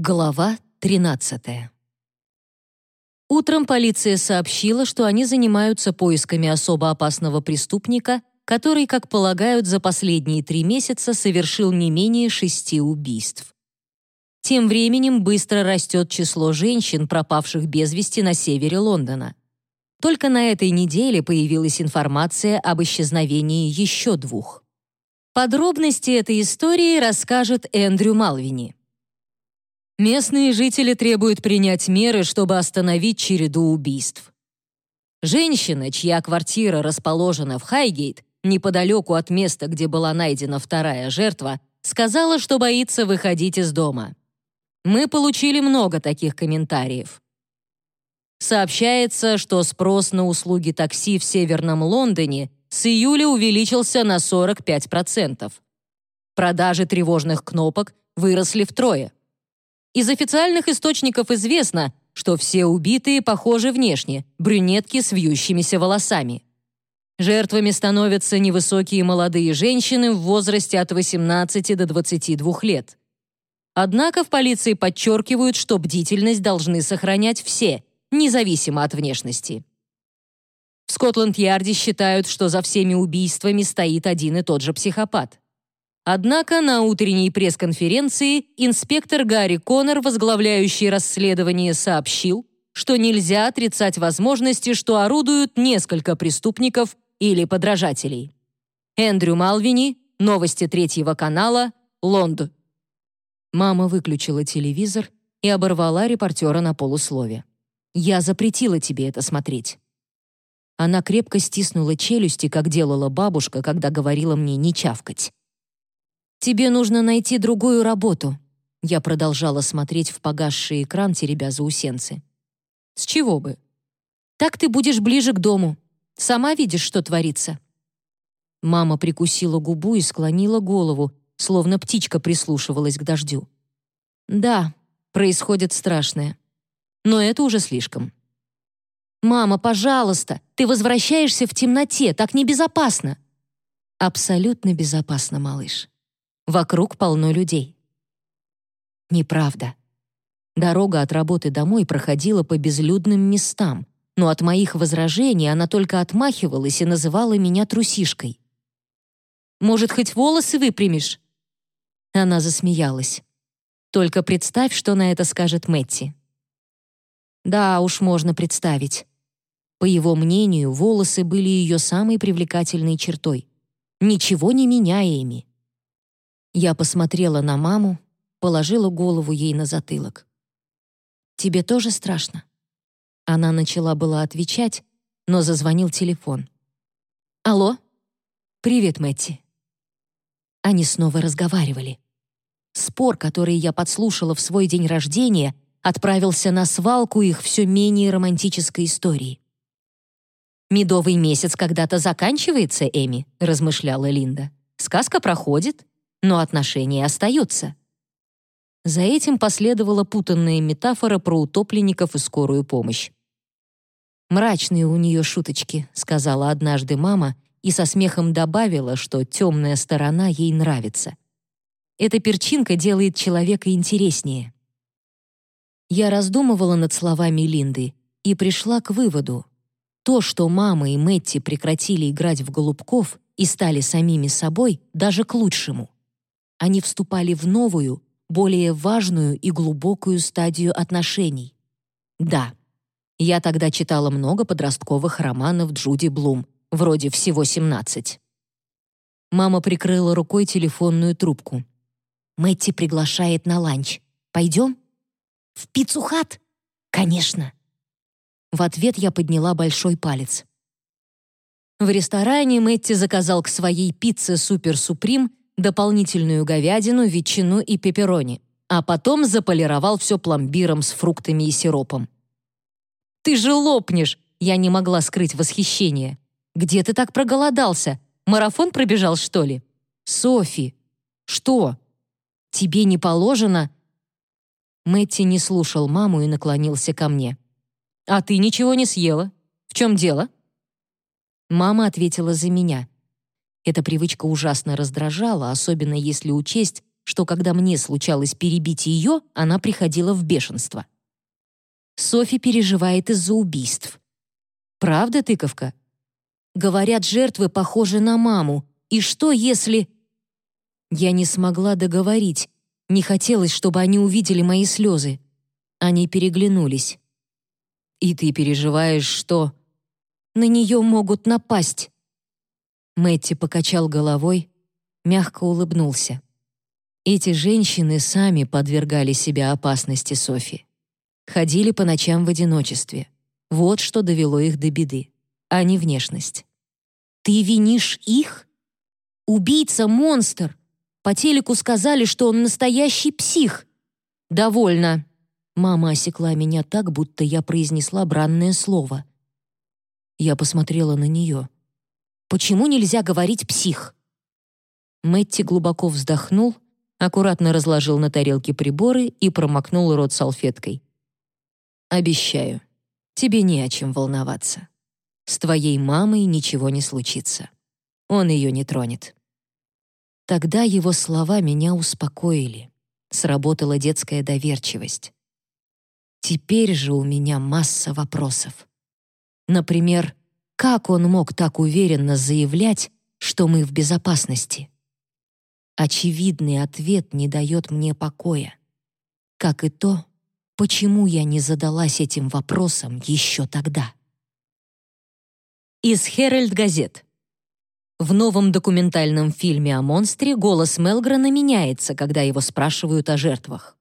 Глава 13. Утром полиция сообщила, что они занимаются поисками особо опасного преступника, который, как полагают, за последние три месяца совершил не менее шести убийств. Тем временем быстро растет число женщин, пропавших без вести на севере Лондона. Только на этой неделе появилась информация об исчезновении еще двух. Подробности этой истории расскажет Эндрю Малвини. Местные жители требуют принять меры, чтобы остановить череду убийств. Женщина, чья квартира расположена в Хайгейт, неподалеку от места, где была найдена вторая жертва, сказала, что боится выходить из дома. Мы получили много таких комментариев. Сообщается, что спрос на услуги такси в Северном Лондоне с июля увеличился на 45%. Продажи тревожных кнопок выросли втрое. Из официальных источников известно, что все убитые похожи внешне, брюнетки с вьющимися волосами. Жертвами становятся невысокие молодые женщины в возрасте от 18 до 22 лет. Однако в полиции подчеркивают, что бдительность должны сохранять все, независимо от внешности. В Скотланд-Ярде считают, что за всеми убийствами стоит один и тот же психопат. Однако на утренней пресс-конференции инспектор Гарри Коннор, возглавляющий расследование, сообщил, что нельзя отрицать возможности, что орудуют несколько преступников или подражателей. Эндрю Малвини, новости третьего канала, Лонд. Мама выключила телевизор и оборвала репортера на полуслове. «Я запретила тебе это смотреть». Она крепко стиснула челюсти, как делала бабушка, когда говорила мне не чавкать. «Тебе нужно найти другую работу». Я продолжала смотреть в погасший экран, теребя заусенцы. «С чего бы?» «Так ты будешь ближе к дому. Сама видишь, что творится». Мама прикусила губу и склонила голову, словно птичка прислушивалась к дождю. «Да, происходит страшное. Но это уже слишком». «Мама, пожалуйста, ты возвращаешься в темноте, так небезопасно». «Абсолютно безопасно, малыш. Вокруг полно людей. Неправда. Дорога от работы домой проходила по безлюдным местам, но от моих возражений она только отмахивалась и называла меня трусишкой. «Может, хоть волосы выпрямишь?» Она засмеялась. «Только представь, что на это скажет Мэтти». Да, уж можно представить. По его мнению, волосы были ее самой привлекательной чертой. Ничего не меняя ими. Я посмотрела на маму, положила голову ей на затылок. «Тебе тоже страшно?» Она начала была отвечать, но зазвонил телефон. «Алло? Привет, Мэтти». Они снова разговаривали. Спор, который я подслушала в свой день рождения, отправился на свалку их все менее романтической истории. «Медовый месяц когда-то заканчивается, Эми», — размышляла Линда. «Сказка проходит, но отношения остаются. За этим последовала путанная метафора про утопленников и скорую помощь. «Мрачные у нее шуточки», — сказала однажды мама и со смехом добавила, что темная сторона ей нравится. Эта перчинка делает человека интереснее. Я раздумывала над словами Линды и пришла к выводу. То, что мама и Мэтти прекратили играть в голубков и стали самими собой, даже к лучшему. Они вступали в новую, более важную и глубокую стадию отношений. Да, я тогда читала много подростковых романов Джуди Блум, вроде «Всего 17». Мама прикрыла рукой телефонную трубку. «Мэтти приглашает на ланч. Пойдем?» «В пиццу-хат?» «Конечно». В ответ я подняла большой палец. В ресторане Мэтти заказал к своей пицце «Супер Суприм» дополнительную говядину, ветчину и пепперони, а потом заполировал все пломбиром с фруктами и сиропом. «Ты же лопнешь!» Я не могла скрыть восхищение. «Где ты так проголодался? Марафон пробежал, что ли?» «Софи!» «Что?» «Тебе не положено?» Мэтти не слушал маму и наклонился ко мне. «А ты ничего не съела? В чем дело?» Мама ответила за меня. Эта привычка ужасно раздражала, особенно если учесть, что когда мне случалось перебить ее, она приходила в бешенство. Софи переживает из-за убийств. Правда, тыковка? Говорят, жертвы похожи на маму. И что, если... Я не смогла договорить. Не хотелось, чтобы они увидели мои слезы. Они переглянулись. «И ты переживаешь, что...» «На нее могут напасть». Мэтти покачал головой, мягко улыбнулся. Эти женщины сами подвергали себя опасности Софи. Ходили по ночам в одиночестве. Вот что довело их до беды, а не внешность. «Ты винишь их? Убийца-монстр! По телеку сказали, что он настоящий псих!» «Довольно!» Мама осекла меня так, будто я произнесла бранное слово. Я посмотрела на нее. «Почему нельзя говорить «псих»?» Мэтти глубоко вздохнул, аккуратно разложил на тарелке приборы и промокнул рот салфеткой. «Обещаю, тебе не о чем волноваться. С твоей мамой ничего не случится. Он ее не тронет». Тогда его слова меня успокоили. Сработала детская доверчивость. Теперь же у меня масса вопросов. Например, как он мог так уверенно заявлять, что мы в безопасности? Очевидный ответ не дает мне покоя. Как и то, почему я не задалась этим вопросом еще тогда. Из Herald газет. В новом документальном фильме о монстре голос Мелгрена меняется, когда его спрашивают о жертвах.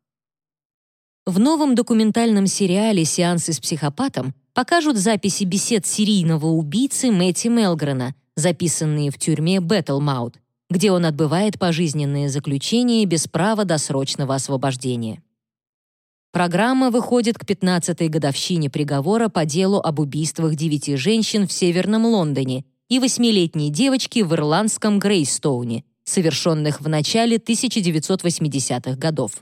В новом документальном сериале «Сеансы с психопатом» покажут записи бесед серийного убийцы Мэтти Мелгрена, записанные в тюрьме Бэтлмаут, где он отбывает пожизненное заключение без права досрочного освобождения. Программа выходит к 15-й годовщине приговора по делу об убийствах девяти женщин в Северном Лондоне и восьмилетней девочки в ирландском Грейстоуне, совершенных в начале 1980-х годов.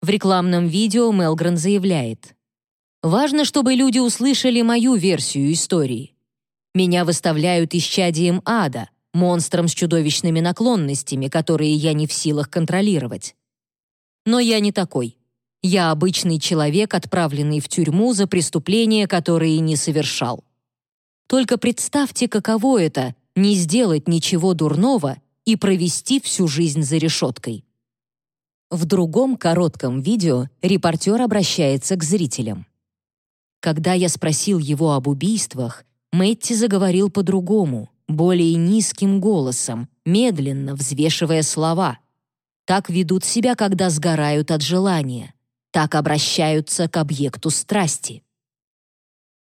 В рекламном видео Мелгрен заявляет «Важно, чтобы люди услышали мою версию истории. Меня выставляют исчадием ада, монстром с чудовищными наклонностями, которые я не в силах контролировать. Но я не такой. Я обычный человек, отправленный в тюрьму за преступления, которые не совершал. Только представьте, каково это — не сделать ничего дурного и провести всю жизнь за решеткой. В другом коротком видео репортер обращается к зрителям. Когда я спросил его об убийствах, Мэтти заговорил по-другому более низким голосом, медленно взвешивая слова. Так ведут себя, когда сгорают от желания. Так обращаются к объекту страсти.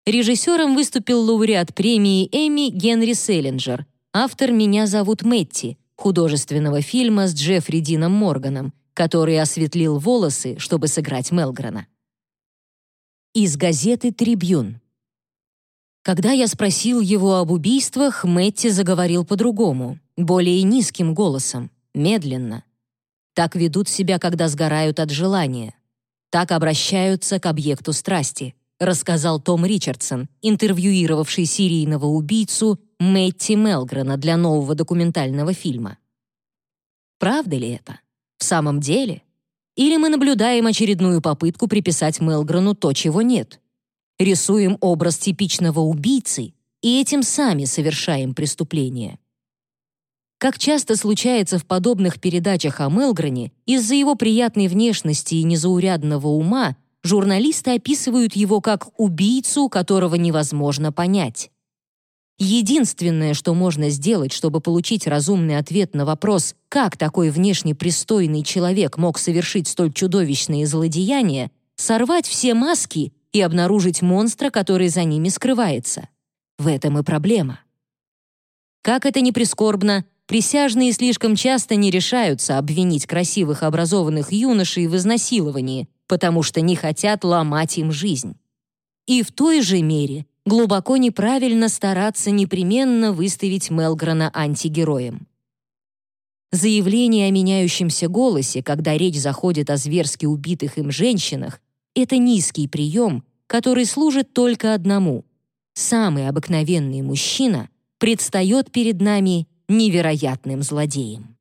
Режиссером выступил лауреат премии Эми Генри Селлинджер, автор «Меня зовут Мэтти», художественного фильма с Джеффри Дином Морганом, который осветлил волосы, чтобы сыграть Мелгрена. Из газеты «Трибюн». Когда я спросил его об убийствах, Мэтти заговорил по-другому, более низким голосом, медленно. Так ведут себя, когда сгорают от желания. Так обращаются к объекту страсти, рассказал Том Ричардсон, интервьюировавший серийного убийцу Мэтти Мелгрена для нового документального фильма. Правда ли это? В самом деле? Или мы наблюдаем очередную попытку приписать Мелгрену то, чего нет? рисуем образ типичного убийцы и этим сами совершаем преступление. Как часто случается в подобных передачах о Мелгрене, из-за его приятной внешности и незаурядного ума журналисты описывают его как убийцу, которого невозможно понять. Единственное, что можно сделать, чтобы получить разумный ответ на вопрос, как такой внешне пристойный человек мог совершить столь чудовищные злодеяния, сорвать все маски и обнаружить монстра, который за ними скрывается. В этом и проблема. Как это ни прискорбно, присяжные слишком часто не решаются обвинить красивых образованных юношей в изнасиловании, потому что не хотят ломать им жизнь. И в той же мере глубоко неправильно стараться непременно выставить Мелгрена антигероем. Заявление о меняющемся голосе, когда речь заходит о зверски убитых им женщинах, это низкий прием, который служит только одному. Самый обыкновенный мужчина предстает перед нами невероятным злодеем.